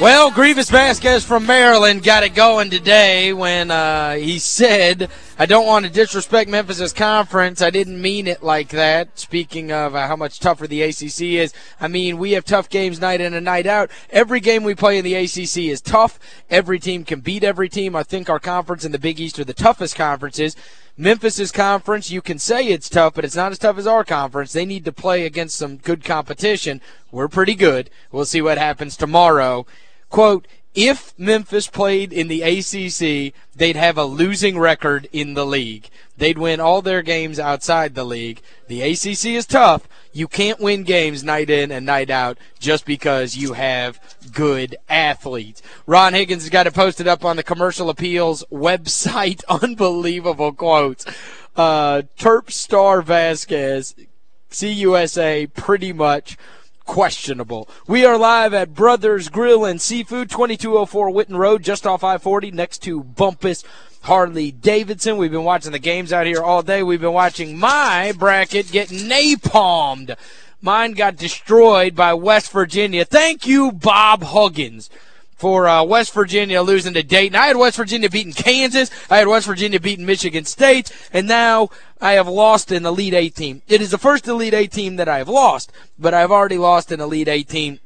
Well, Greivis Vasquez from Maryland got it going today when uh, he said, I don't want to disrespect Memphis' conference. I didn't mean it like that. Speaking of uh, how much tougher the ACC is, I mean, we have tough games night in and night out. Every game we play in the ACC is tough. Every team can beat every team. I think our conference in the Big East are the toughest conferences. Memphis's conference, you can say it's tough, but it's not as tough as our conference. They need to play against some good competition. We're pretty good. We'll see what happens tomorrow quote, if Memphis played in the ACC, they'd have a losing record in the league. They'd win all their games outside the league. The ACC is tough. You can't win games night in and night out just because you have good athletes. Ron Higgins has got it posted up on the Commercial Appeals website. Unbelievable quotes. Uh, Terp Star Vasquez, CUSA, pretty much – questionable. We are live at Brothers Grill and Seafood, 2204 Whitten Road, just off I-40, next to Bumpus Harley Davidson. We've been watching the games out here all day. We've been watching my bracket get napalmed. Mine got destroyed by West Virginia. Thank you, Bob Huggins for uh, West Virginia losing to Dayton. I had West Virginia beating Kansas. I had West Virginia beating Michigan State. And now I have lost an Elite Eight team. It is the first Elite Eight team that I have lost, but I've already lost an Elite Eight team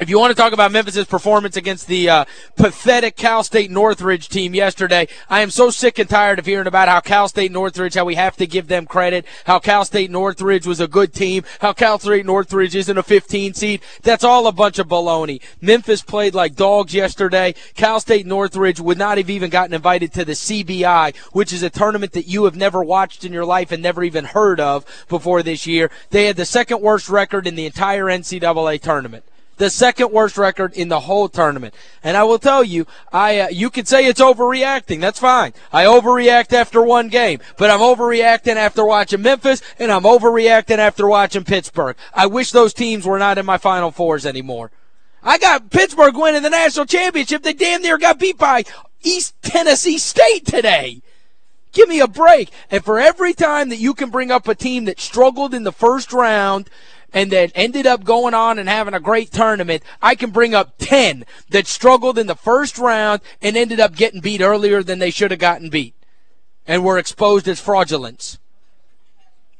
if you want to talk about Memphis's performance against the uh, pathetic Cal State Northridge team yesterday, I am so sick and tired of hearing about how Cal State Northridge, how we have to give them credit, how Cal State Northridge was a good team, how Cal State Northridge isn't a 15 seed. That's all a bunch of baloney. Memphis played like dogs yesterday. Cal State Northridge would not have even gotten invited to the CBI, which is a tournament that you have never watched in your life and never even heard of before this year. They had the second worst record in the entire NCAA tournament the second worst record in the whole tournament. And I will tell you, I uh, you could say it's overreacting. That's fine. I overreact after one game, but I'm overreacting after watching Memphis, and I'm overreacting after watching Pittsburgh. I wish those teams were not in my Final Fours anymore. I got Pittsburgh winning the national championship. They damn near got beat by East Tennessee State today. Give me a break. And for every time that you can bring up a team that struggled in the first round and that ended up going on and having a great tournament, I can bring up 10 that struggled in the first round and ended up getting beat earlier than they should have gotten beat and were exposed as fraudulence.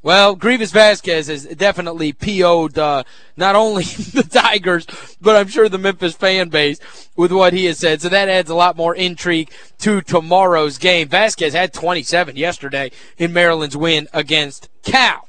Well, Greivis Vasquez has definitely PO'd uh, not only the Tigers, but I'm sure the Memphis fan base with what he has said. So that adds a lot more intrigue to tomorrow's game. Vasquez had 27 yesterday in Maryland's win against Cal.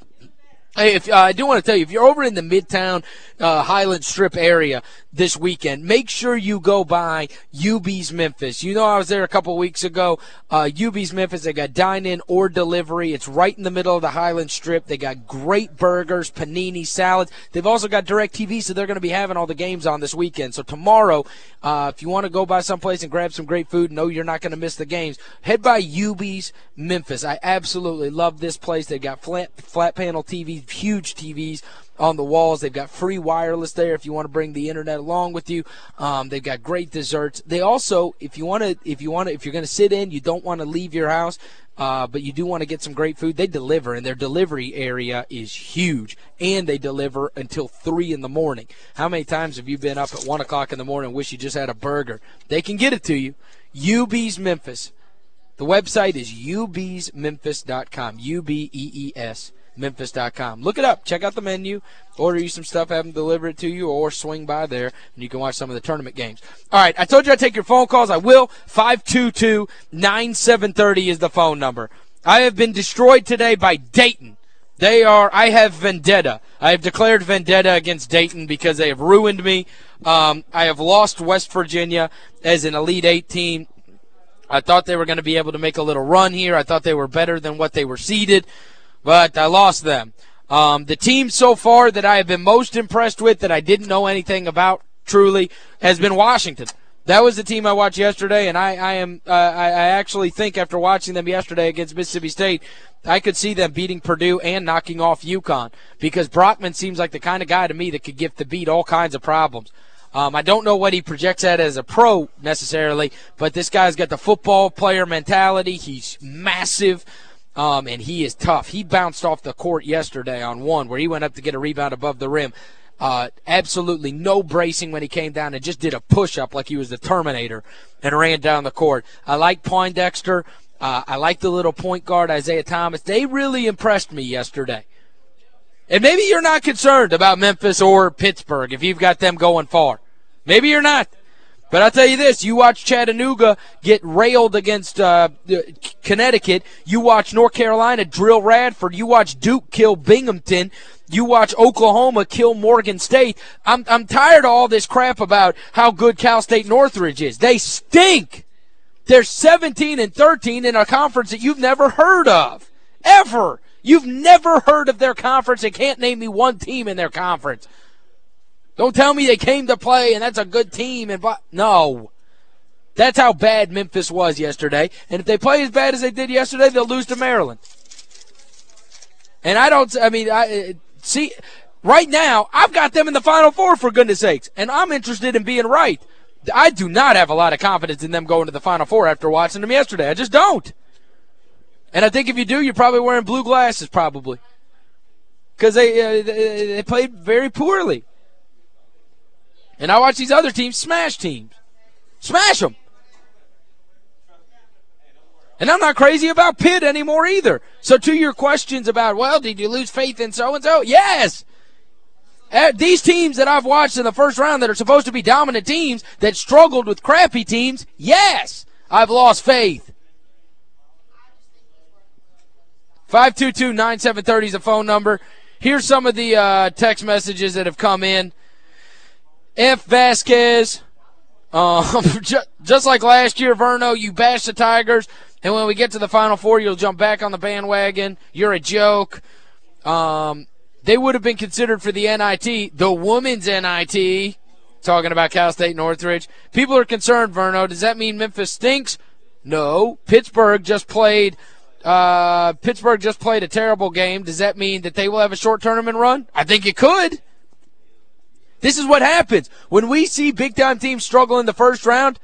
Hey, if, uh, I do want to tell you, if you're over in the Midtown uh, Highland Strip area this weekend, make sure you go by Ubee's Memphis. You know I was there a couple weeks ago. Uh, Ubee's Memphis, they got dine-in or delivery. It's right in the middle of the Highland Strip. They got great burgers, panini, salads. They've also got DirecTV, so they're going to be having all the games on this weekend. So tomorrow, uh, if you want to go by someplace and grab some great food, know you're not going to miss the games, head by Ubee's Memphis. I absolutely love this place. They've got flat, flat panel TVs huge TVs on the walls. They've got free wireless there if you want to bring the internet along with you. Um, they've got great desserts. They also, if you want to, if you want to, if you're going to sit in, you don't want to leave your house, uh, but you do want to get some great food, they deliver, and their delivery area is huge, and they deliver until 3 in the morning. How many times have you been up at 1 o'clock in the morning and wish you just had a burger? They can get it to you. Ubee's Memphis. The website is ubeesmemphis.com, U-B-E-E-S memphis.com. Look it up. Check out the menu. Order you some stuff, have them deliver it to you, or swing by there, and you can watch some of the tournament games. All right, I told you I'd take your phone calls. I will. 522-9730 is the phone number. I have been destroyed today by Dayton. They are, I have vendetta. I have declared vendetta against Dayton because they have ruined me. Um, I have lost West Virginia as an Elite Eight team. I thought they were going to be able to make a little run here. I thought they were better than what they were seeded but I lost them. Um, the team so far that I have been most impressed with that I didn't know anything about truly has been Washington. That was the team I watched yesterday, and I, I am uh, I, I actually think after watching them yesterday against Mississippi State, I could see them beating Purdue and knocking off UConn because Brockman seems like the kind of guy to me that could give Thabeet all kinds of problems. Um, I don't know what he projects at as a pro necessarily, but this guy's got the football player mentality. He's massive. Um, and he is tough. He bounced off the court yesterday on one where he went up to get a rebound above the rim. Uh, absolutely no bracing when he came down and just did a push-up like he was the Terminator and ran down the court. I like Pondexter. Uh, I like the little point guard, Isaiah Thomas. They really impressed me yesterday. And maybe you're not concerned about Memphis or Pittsburgh if you've got them going far. Maybe you're not. But I'll tell you this, you watch Chattanooga get railed against uh, Connecticut. You watch North Carolina drill Radford. You watch Duke kill Binghamton. You watch Oklahoma kill Morgan State. I'm, I'm tired of all this crap about how good Cal State Northridge is. They stink. They're 17 and 13 in a conference that you've never heard of. Ever. You've never heard of their conference and can't name me one team in their conference. Don't tell me they came to play and that's a good team. and No. That's how bad Memphis was yesterday. And if they play as bad as they did yesterday, they'll lose to Maryland. And I don't, I mean, I see, right now, I've got them in the Final Four, for goodness sakes. And I'm interested in being right. I do not have a lot of confidence in them going to the Final Four after watching them yesterday. I just don't. And I think if you do, you're probably wearing blue glasses, probably. Because they, uh, they played very poorly. And I watch these other teams smash teams. Smash them. And I'm not crazy about Pitt anymore either. So to your questions about, well, did you lose faith in so-and-so? Yes. Uh, these teams that I've watched in the first round that are supposed to be dominant teams that struggled with crappy teams, yes, I've lost faith. 522-9730 is the phone number. Here's some of the uh, text messages that have come in. F. Vasquez, um, just like last year, Verno, you bash the Tigers, and when we get to the Final Four, you'll jump back on the bandwagon. You're a joke. Um, they would have been considered for the NIT, the women's NIT, talking about Cal State Northridge. People are concerned, Verno. Does that mean Memphis stinks? No. Pittsburgh just played uh, Pittsburgh just played a terrible game. Does that mean that they will have a short tournament run? I think it could. This is what happens. When we see big-time teams struggle in the first round,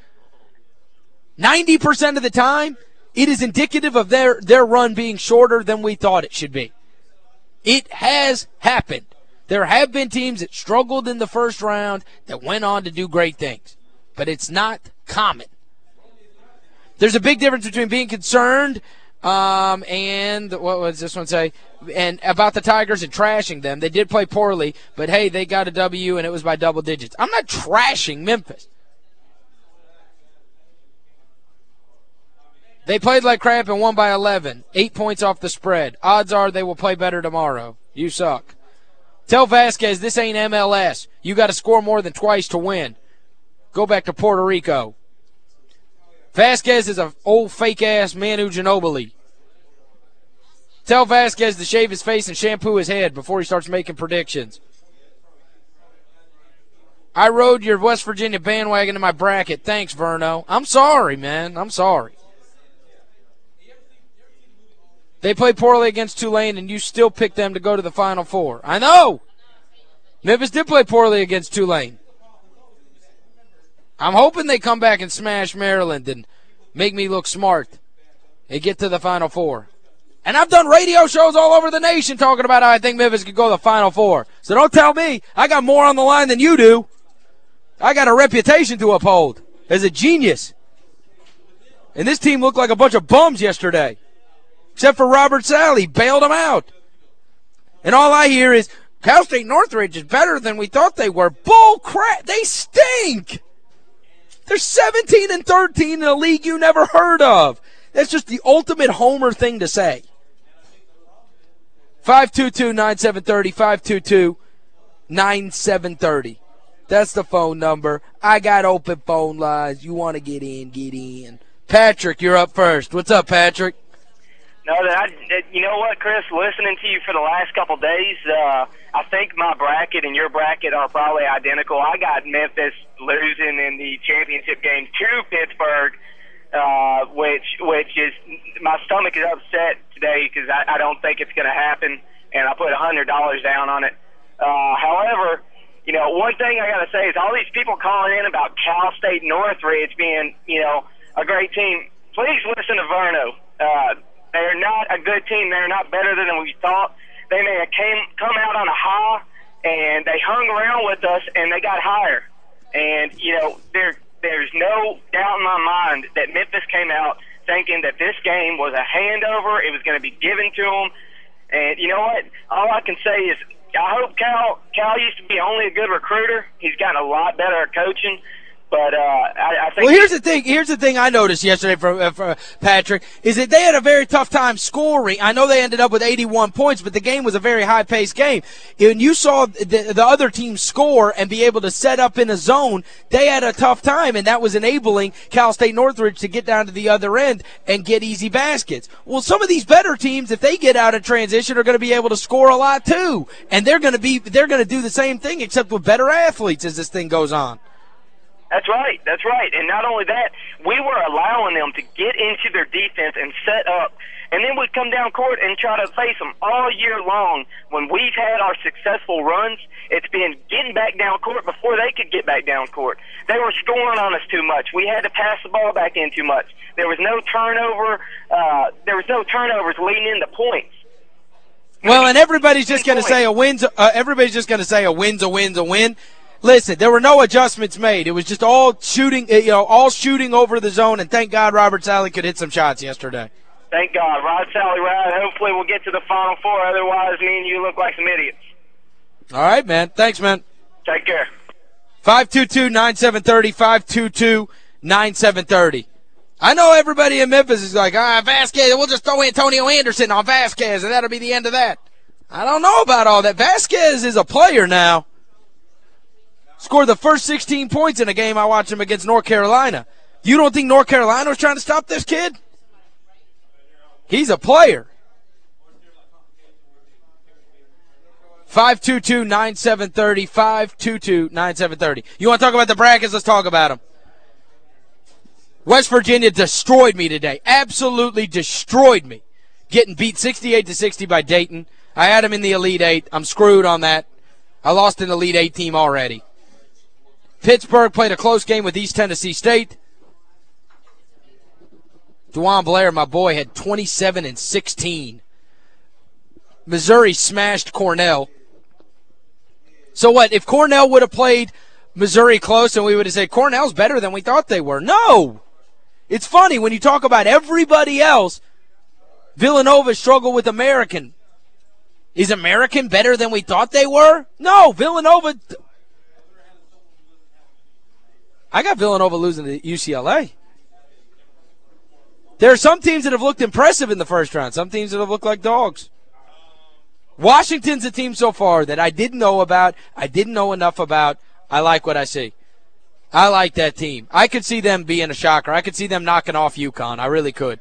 90% of the time, it is indicative of their, their run being shorter than we thought it should be. It has happened. There have been teams that struggled in the first round that went on to do great things. But it's not common. There's a big difference between being concerned um, and what was this one say? And about the Tigers and trashing them. They did play poorly, but hey, they got a W and it was by double digits. I'm not trashing Memphis. They played like crap and won by 11. Eight points off the spread. Odds are they will play better tomorrow. You suck. Tell Vasquez this ain't MLS. You got to score more than twice to win. Go back to Puerto Rico. Vasquez is an old fake-ass Manu Ginobili. Tell Vasquez to shave his face and shampoo his head before he starts making predictions. I rode your West Virginia bandwagon in my bracket. Thanks, Verno. I'm sorry, man. I'm sorry. They played poorly against Tulane, and you still picked them to go to the Final Four. I know. Memphis did play poorly against Tulane. I'm hoping they come back and smash Maryland and make me look smart and get to the Final Four. And I've done radio shows all over the nation talking about how I think Memphis could go to the Final Four. So don't tell me. I got more on the line than you do. I got a reputation to uphold as a genius. And this team looked like a bunch of bums yesterday. Except for Roburt Sallie. Bailed them out. And all I hear is, Cal State Northridge is better than we thought they were. Bull crap. They stink. They're 17 and 13 in a league you never heard of. That's just the ultimate homer thing to say. 522-9730, 522-9730. That's the phone number. I got open phone lines. You want to get in, get in. Patrick, you're up first. What's up, Patrick? No, that I, you know what, Chris? Listening to you for the last couple days, uh, I think my bracket and your bracket are probably identical. I got Memphis losing in the championship game to Pittsburgh, uh, which which is my stomach is upset today because I, I don't think it's going to happen, and I put a hundred dollars down on it. Uh, however, you know, one thing I got to say is all these people calling in about Cal State Northridge being, you know, a great team. Please listen to Verno. Uh, they're not a good team. They're not better than we thought. They may have came come out on a high, and they hung around with us, and they got higher. And you know, there there's no doubt in my mind that Memphis came out thinking that this game was a handover. It was going to be given to them. And you know what? All I can say is I hope Cal Cal used to be only a good recruiter. He's gotten a lot better at coaching. But uh, I, I think well, here's the thing. Here's the thing I noticed yesterday from, uh, from Patrick is that they had a very tough time scoring. I know they ended up with 81 points, but the game was a very high-paced game. And you saw the, the other team score and be able to set up in a zone. They had a tough time, and that was enabling Cal State Northridge to get down to the other end and get easy baskets. Well, some of these better teams, if they get out of transition, are going to be able to score a lot too, and they're going to be they're going to do the same thing except with better athletes as this thing goes on. That's right. That's right. And not only that, we were allowing them to get into their defense and set up, and then we'd come down court and try to face them all year long. When we've had our successful runs, it's been getting back down court before they could get back down court. They were scoring on us too much. We had to pass the ball back in too much. There was no turnover. Uh, there was no turnovers leading into points. Well, and everybody's just going to say a win's uh, everybody's just going to say a win's a win's a win. Listen, there were no adjustments made. It was just all shooting, uh, you know, all shooting over the zone, and thank God Roburt Sallie could hit some shots yesterday. Thank God. Rod Sallie, Rod, hopefully we'll get to the Final Four. Otherwise, me and you look like some idiots. All right, man. Thanks, man. Take care. 522-9730, 522-9730. I know everybody in Memphis is like, ah, Vasquez, we'll just throw Antonio Anderson on Vasquez, and that'll be the end of that. I don't know about all that. Vasquez is a player now scored the first 16 points in a game I watched him against North Carolina. You don't think North Carolina was trying to stop this kid? He's a player. 522-9730, 522-9730. You want to talk about the brackets? Let's talk about them. West Virginia destroyed me today. Absolutely destroyed me. Getting beat 68 to 60 by Dayton. I had him in the Elite Eight. I'm screwed on that. I lost an Elite Eight team already. Pittsburgh played a close game with East Tennessee State. DeJuan Blair, my boy, had 27 and 16. Missouri smashed Cornell. So what, if Cornell would have played Missouri close and we would have said Cornell's better than we thought they were? No! It's funny when you talk about everybody else, Villanova struggled with American. Is American better than we thought they were? No, Villanova I got Villanova losing to UCLA. There are some teams that have looked impressive in the first round. Some teams that have looked like dogs. Washington's a team so far that I didn't know about. I didn't know enough about. I like what I see. I like that team. I could see them being a shocker. I could see them knocking off UConn. I really could.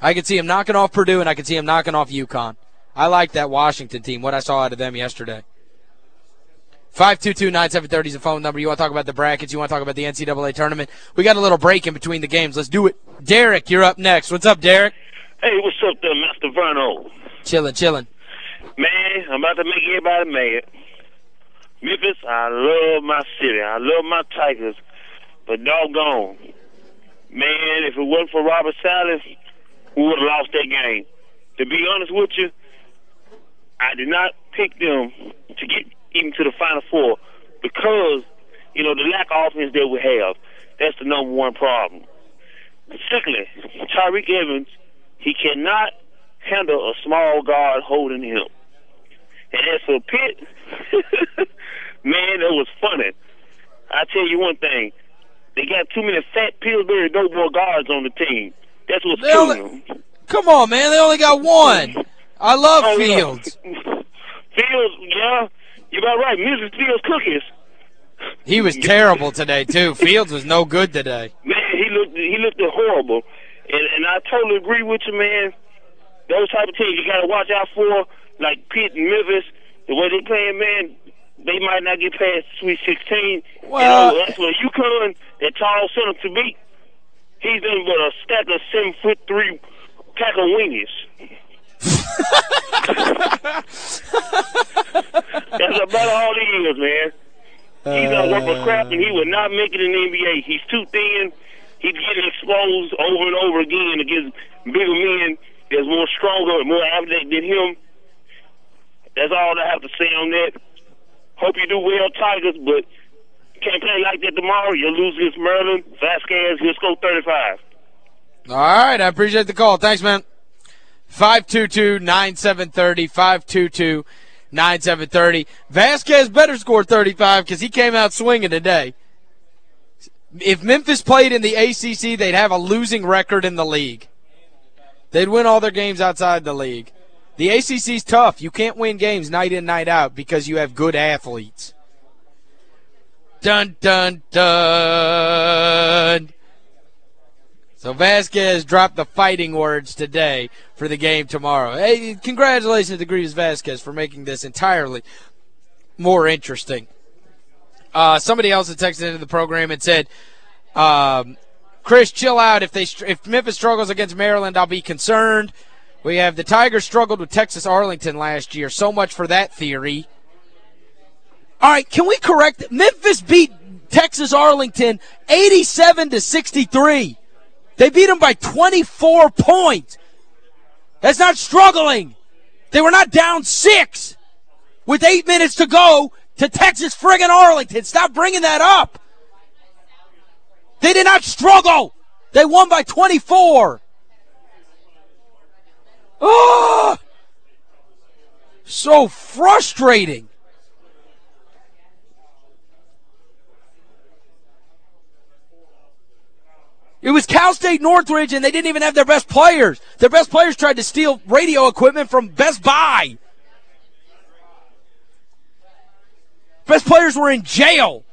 I could see them knocking off Purdue, and I could see them knocking off UConn. I like that Washington team, what I saw out of them yesterday. 522-9730 is the phone number. You want to talk about the brackets. You want to talk about the NCAA tournament. We got a little break in between the games. Let's do it. Derek, you're up next. What's up, Derek? Hey, what's up there, Master Verno? Chilling, chilling. Man, I'm about to make everybody mad. Memphis, I love my city. I love my Tigers. But doggone. Man, if it wasn't for Roburt Sallie, we would have lost that game. To be honest with you, I did not pick them to get even to the Final Four because, you know, the lack of offense that we have. That's the number one problem. Secondly, Tyreke Evans, he cannot handle a small guard holding him. And as for Pitt, man, it was funny. I tell you one thing, they got too many fat Pillsbury Doughboy guards on the team. That's what's they killing only, them. Come on, man, they only got one. I love oh, Fields. Fields, yeah, you about right. Mrs. Fields cookies. He was terrible today too. Fields was no good today. Man, he looked he looked horrible. And and I totally agree with you, man. Those type of teams you gotta watch out for, like Pitt and Memphis, the way they playing, man, they might not get past Sweet 16. Well, and, uh, that's what UConn, that tall center Thabeet. He's in but a stack of seven foot three pack of weenies. That's about all he is, man. He's uh, work for crap, and he would not make it in the NBA. He's too thin. He's getting exposed over and over again against bigger men that's more stronger and more athletic than him. That's all I have to say on that. Hope you do well, Tigers, but can't play like that tomorrow. You'll lose against Maryland. Vasquez, he'll score 35. All right, I appreciate the call. Thanks, man. 522-9730, 522-9730. Vasquez better score 35 because he came out swinging today. If Memphis played in the ACC, they'd have a losing record in the league. They'd win all their games outside the league. The ACC's tough. You can't win games night in, night out because you have good athletes. Dun, dun, dun. So Vasquez dropped the fighting words today for the game tomorrow. Hey, congratulations to Greivis Vasquez for making this entirely more interesting. Uh, somebody else had texted into the program and said, um, Chris, chill out. If they if Memphis struggles against Maryland, I'll be concerned. We have the Tigers struggled with Texas Arlington last year. So much for that theory. All right, can we correct? Memphis beat Texas Arlington 87 to 63. They beat them by 24 points. That's not struggling. They were not down six with eight minutes to go to Texas friggin' Arlington. Stop bringing that up. They did not struggle. They won by 24. Oh, so frustrating. It was Cal State Northridge, and they didn't even have their best players. Their best players tried to steal radio equipment from Best Buy. Best players were in jail.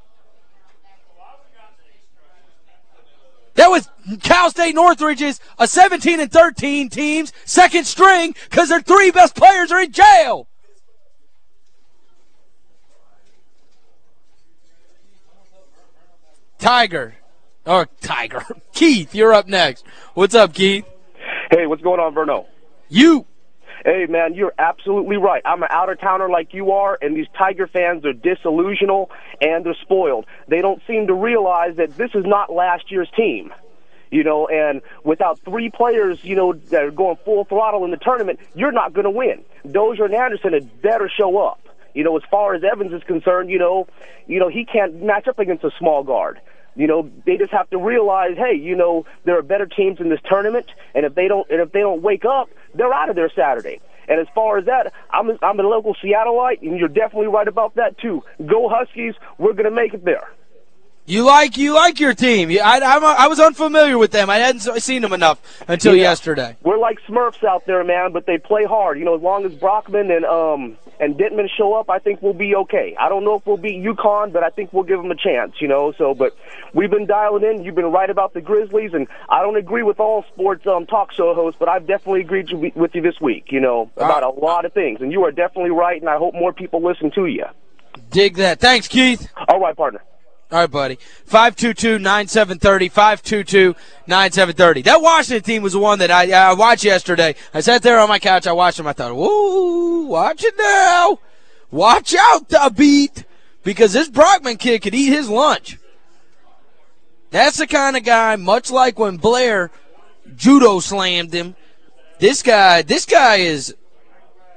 That was Cal State Northridge's a 17 and 13 teams, second string, because their three best players are in jail. Tiger. Oh, Tiger. Keith, you're up next. What's up, Keith? Hey, what's going on, Verno? You. Hey, man, you're absolutely right. I'm an outer towner like you are, and these Tiger fans are disillusional and they're spoiled. They don't seem to realize that this is not last year's team. You know, and without three players, you know, that are going full throttle in the tournament, you're not going to win. Dozier and Anderson had better show up. You know, as far as Evans is concerned, you know, you know he can't match up against a small guard. You know, they just have to realize, hey, you know, there are better teams in this tournament, and if they don't, and if they don't wake up, they're out of there Saturday. And as far as that, I'm a, I'm a local Seattleite, and you're definitely right about that too. Go Huskies! We're gonna make it there. You like you like your team. I, I'm, I was unfamiliar with them. I hadn't seen them enough until yeah. yesterday. We're like Smurfs out there, man, but they play hard. You know, as long as Brockman and um and Dentmon show up, I think we'll be okay. I don't know if we'll beat UConn, but I think we'll give them a chance. You know, so but we've been dialing in. You've been right about the Grizzlies, and I don't agree with all sports um talk show hosts, but I've definitely agreed to, with you this week. You know, about a lot of things, and you are definitely right, and I hope more people listen to you. Dig that. Thanks, Keith. All right, partner. All right, buddy. 522-9730, 522-9730. That Washington team was the one that I, I watched yesterday. I sat there on my couch. I watched them. I thought, whoa, watch it now. Watch out, Thabeet. Because this Brockman kid could eat his lunch. That's the kind of guy, much like when Blair judo slammed him, this guy, this guy is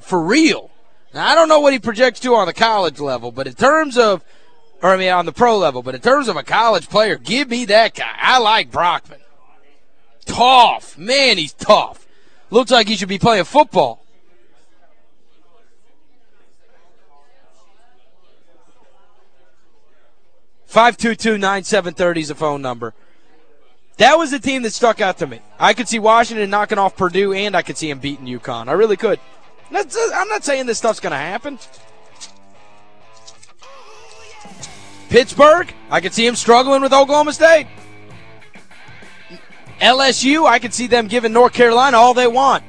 for real. Now, I don't know what he projects to on the college level, but in terms of – or I mean on the pro level, but in terms of a college player, give me that guy. I like Brockman. Tough. Man, he's tough. Looks like he should be playing football. Five two two nine seven thirty is the phone number. That was the team that stuck out to me. I could see Washington knocking off Purdue, and I could see him beating UConn. I really could. I'm not saying this stuff's going to happen. Pittsburgh, I could see him struggling with Oklahoma State. LSU, I could see them giving North Carolina all they want.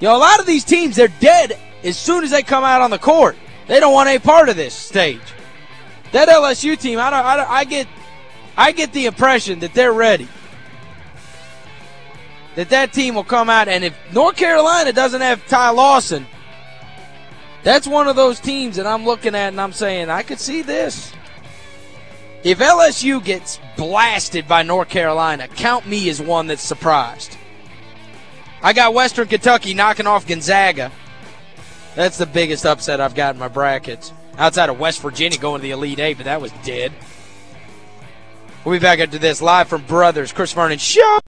You know, a lot of these teams, they're dead as soon as they come out on the court. They don't want any part of this stage. That LSU team, I, don't, I, don't, I get I get the impression that they're ready. That that team will come out, and if North Carolina doesn't have Ty Lawson, That's one of those teams that I'm looking at and I'm saying, I could see this. If LSU gets blasted by North Carolina, count me as one that's surprised. I got Western Kentucky knocking off Gonzaga. That's the biggest upset I've got in my brackets. Outside of West Virginia going to the Elite Eight, but that was dead. We'll be back after this live from Brothers. Chris Vernon Show.